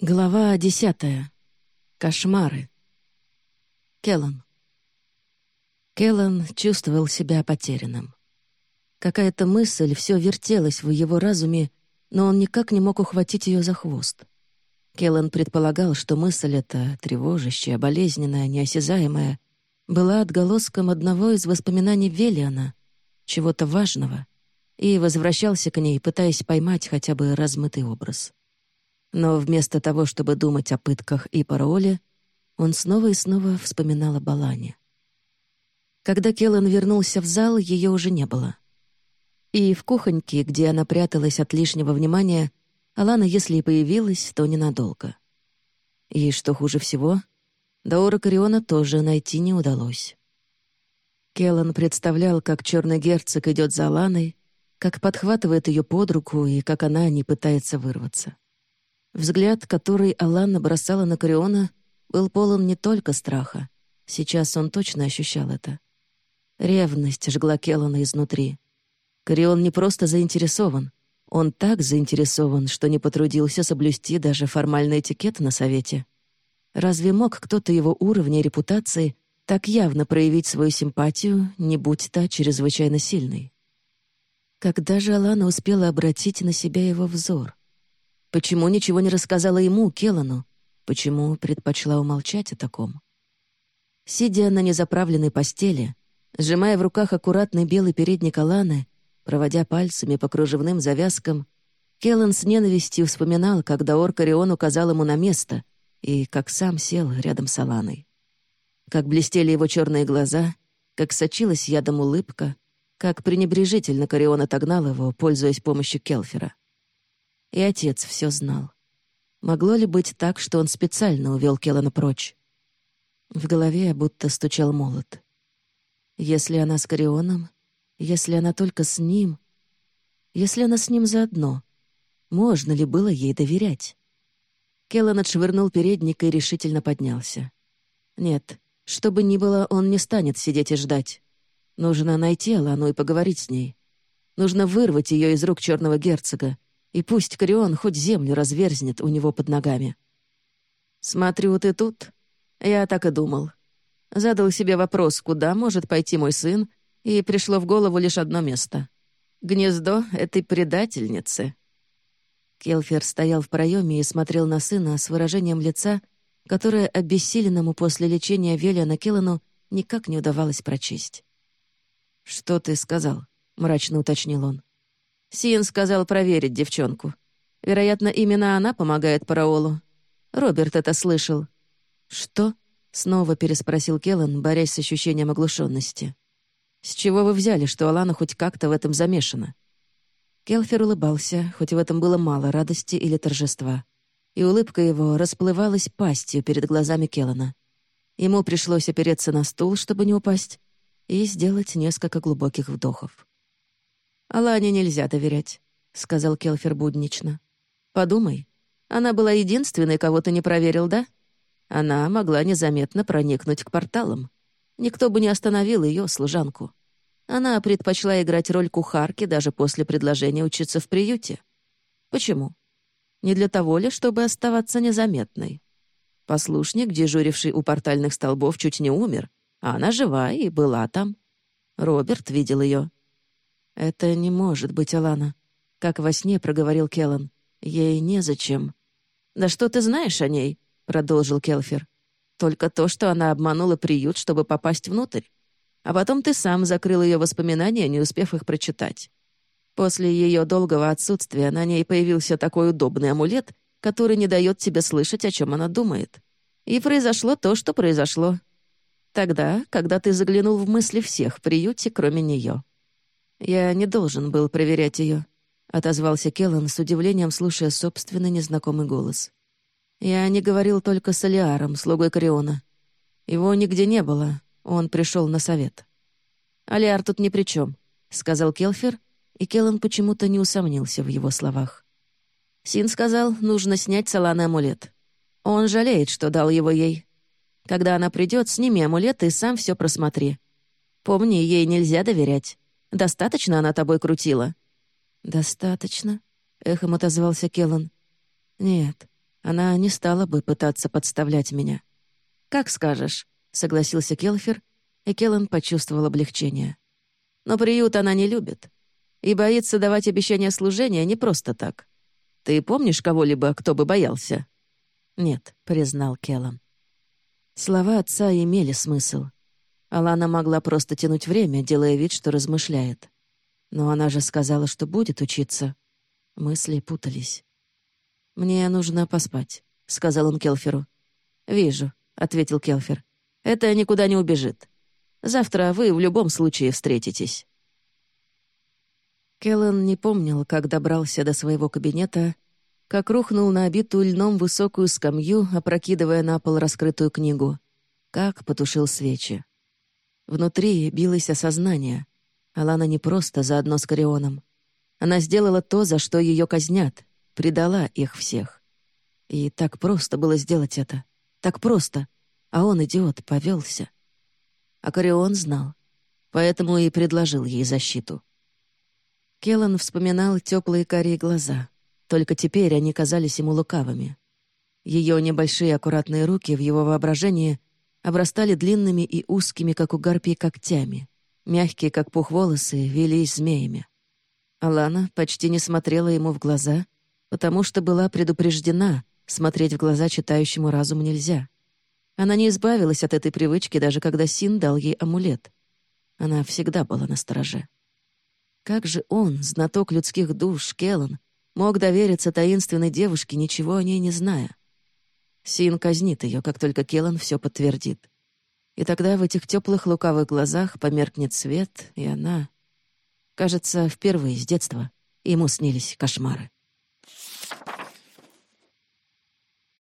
Глава десятая. Кошмары. Келлан. Келлан чувствовал себя потерянным. Какая-то мысль все вертелась в его разуме, но он никак не мог ухватить ее за хвост. Келлан предполагал, что мысль эта, тревожащая, болезненная, неосязаемая, была отголоском одного из воспоминаний Велиана, чего-то важного, и возвращался к ней, пытаясь поймать хотя бы размытый образ. Но вместо того, чтобы думать о пытках и пароле, он снова и снова вспоминал о Балане. Когда Келлан вернулся в зал, ее уже не было. И в кухоньке, где она пряталась от лишнего внимания, Алана, если и появилась, то ненадолго. И, что хуже всего, Даора Кариона тоже найти не удалось. Келлан представлял, как черный герцог идет за Аланой, как подхватывает ее под руку и как она не пытается вырваться. Взгляд, который Алана бросала на Кориона, был полон не только страха. Сейчас он точно ощущал это. Ревность жгла Келлана изнутри. Корион не просто заинтересован. Он так заинтересован, что не потрудился соблюсти даже формальный этикет на совете. Разве мог кто-то его уровня репутации так явно проявить свою симпатию, не будь та чрезвычайно сильной? Когда же Алана успела обратить на себя его взор? Почему ничего не рассказала ему, Келану? Почему предпочла умолчать о таком? Сидя на незаправленной постели, сжимая в руках аккуратный белый передник Аланы, проводя пальцами по кружевным завязкам, Келлан с ненавистью вспоминал, когда Оркарион указал ему на место и как сам сел рядом с Аланой. Как блестели его черные глаза, как сочилась ядом улыбка, как пренебрежительно Корион отогнал его, пользуясь помощью Келфера. И отец все знал. Могло ли быть так, что он специально увел Келлана прочь? В голове будто стучал молот. Если она с Корионом, если она только с ним, если она с ним заодно, можно ли было ей доверять? Келлан отшвырнул передник и решительно поднялся. Нет, что бы ни было, он не станет сидеть и ждать. Нужно найти Алану и поговорить с ней. Нужно вырвать ее из рук черного герцога, и пусть Корион хоть землю разверзнет у него под ногами. «Смотрю, ты тут?» Я так и думал. Задал себе вопрос, куда может пойти мой сын, и пришло в голову лишь одно место. Гнездо этой предательницы. Келфер стоял в проеме и смотрел на сына с выражением лица, которое обессиленному после лечения Велиана Келлану никак не удавалось прочесть. «Что ты сказал?» — мрачно уточнил он. Сиен сказал проверить девчонку. Вероятно, именно она помогает Параолу. Роберт это слышал. «Что?» — снова переспросил Келлан, борясь с ощущением оглушенности. «С чего вы взяли, что Алана хоть как-то в этом замешана?» Келфер улыбался, хоть в этом было мало радости или торжества. И улыбка его расплывалась пастью перед глазами Келлана. Ему пришлось опереться на стул, чтобы не упасть, и сделать несколько глубоких вдохов. «Алане нельзя доверять», — сказал Келфер буднично. «Подумай, она была единственной, кого ты не проверил, да? Она могла незаметно проникнуть к порталам. Никто бы не остановил ее, служанку. Она предпочла играть роль кухарки даже после предложения учиться в приюте. Почему? Не для того ли, чтобы оставаться незаметной? Послушник, дежуривший у портальных столбов, чуть не умер, а она жива и была там. Роберт видел ее. «Это не может быть Алана», — как во сне проговорил Келлан. «Ей незачем». «Да что ты знаешь о ней?» — продолжил Келфер. «Только то, что она обманула приют, чтобы попасть внутрь. А потом ты сам закрыл ее воспоминания, не успев их прочитать. После ее долгого отсутствия на ней появился такой удобный амулет, который не дает тебе слышать, о чем она думает. И произошло то, что произошло. Тогда, когда ты заглянул в мысли всех в приюте, кроме нее. «Я не должен был проверять ее», — отозвался Келлан с удивлением, слушая собственный незнакомый голос. «Я не говорил только с Алиаром, слугой Кориона. Его нигде не было, он пришел на совет». «Алиар тут ни при чем», — сказал Келфер, и Келлан почему-то не усомнился в его словах. Син сказал, нужно снять саланый амулет. Он жалеет, что дал его ей. Когда она придет, сними амулет и сам все просмотри. Помни, ей нельзя доверять. Достаточно она тобой крутила?» «Достаточно», — эхом отозвался Келлан. «Нет, Она не стала бы пытаться подставлять меня. «Как скажешь», — согласился Келфер, и Келлан почувствовал облегчение. «Но приют она не любит и боится давать обещания служения не просто так. Ты помнишь кого-либо, кто бы боялся?» «Нет», — признал Келлан. Слова отца имели смысл. Алана могла просто тянуть время, делая вид, что размышляет. Но она же сказала, что будет учиться. Мысли путались. «Мне нужно поспать», — сказал он Келферу. «Вижу», — ответил Келфер. «Это никуда не убежит. Завтра вы в любом случае встретитесь». Келлен не помнил, как добрался до своего кабинета, как рухнул на обитую льном высокую скамью, опрокидывая на пол раскрытую книгу, как потушил свечи. Внутри билось осознание. Алана не просто заодно с Корионом. Она сделала то, за что ее казнят, предала их всех. И так просто было сделать это. Так просто. А он, идиот, повелся. А Корион знал. Поэтому и предложил ей защиту. Келлан вспоминал теплые карие глаза. Только теперь они казались ему лукавыми. Ее небольшие аккуратные руки в его воображении обрастали длинными и узкими, как у гарпии, когтями. Мягкие, как пух волосы, велись змеями. Алана почти не смотрела ему в глаза, потому что была предупреждена, смотреть в глаза читающему разум нельзя. Она не избавилась от этой привычки, даже когда Син дал ей амулет. Она всегда была на стороже. Как же он, знаток людских душ, Келлан, мог довериться таинственной девушке, ничего о ней не зная? Син казнит ее, как только Келлан все подтвердит. И тогда в этих теплых лукавых глазах померкнет свет, и она... Кажется, впервые с детства ему снились кошмары.